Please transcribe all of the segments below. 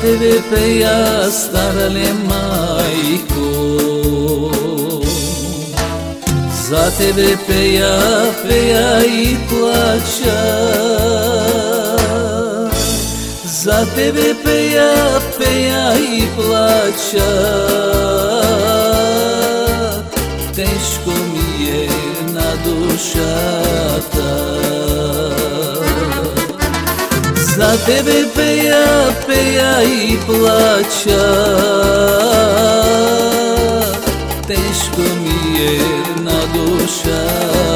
тебе пея, старале майко За тебе пея, пея и плача За тебе пея, пея и плача тебе пея, пея и плача Тежко ми е на душата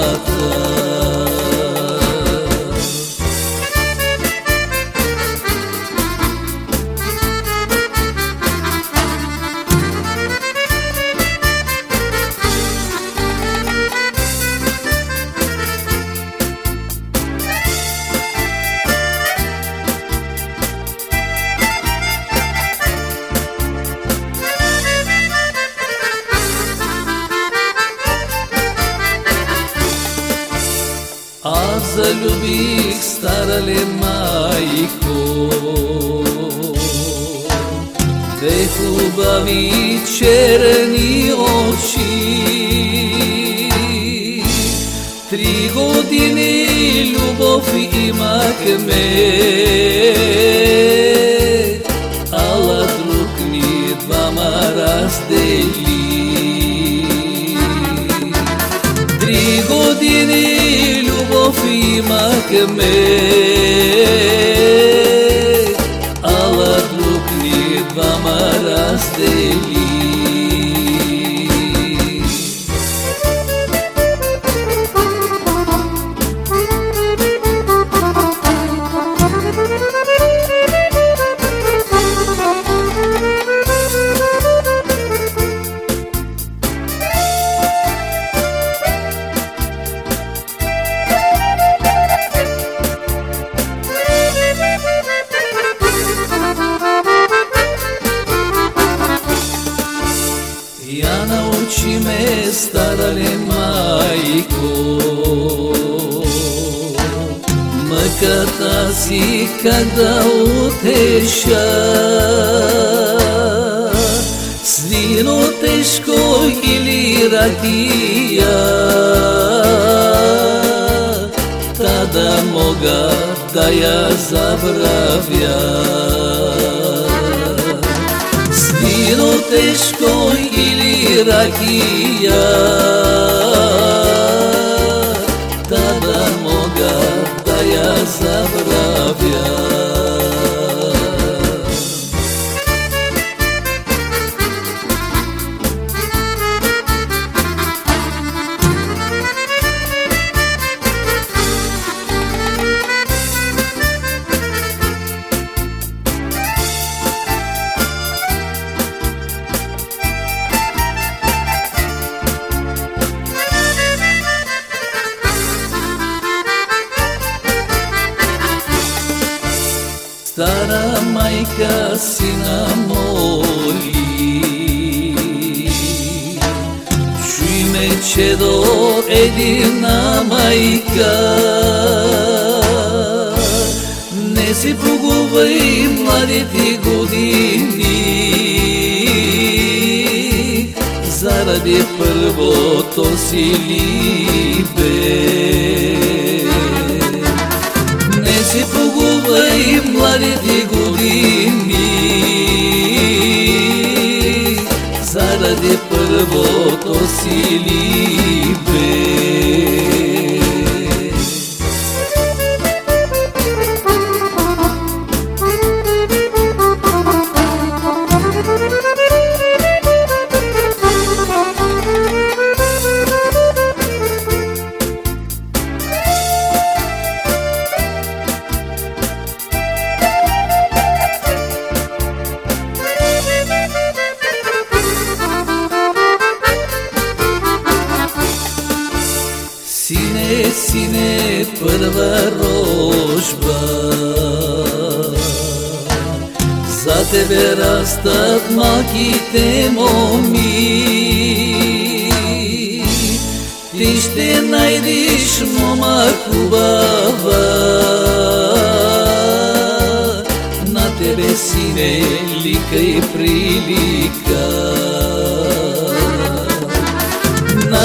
za ljubih starale majko. Te hubavi černi oči. Tri godine ljubov ima k meni имахме Ала друг ни двама раздели ме, старале майко. Мъката си как да утеша. Свино тежко или ракия. Та да мога да я забравя. Свино тежко или ракия Стара майка сина моли. Чуй ме, че до едина майка. Не си погубай младите години. Заради първото си либе погубай младите години Заради първото си либе Сине, сине, първа рожба. За тебе растат малките моми. Ти ще найдеш мома хубава. На тебе си sine lică i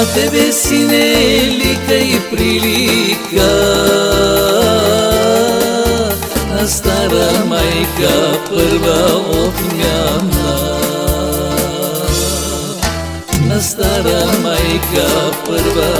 prilika Na tebe sine lică i prilika Na stara majka prva otmjana Na stara majka prva otmjana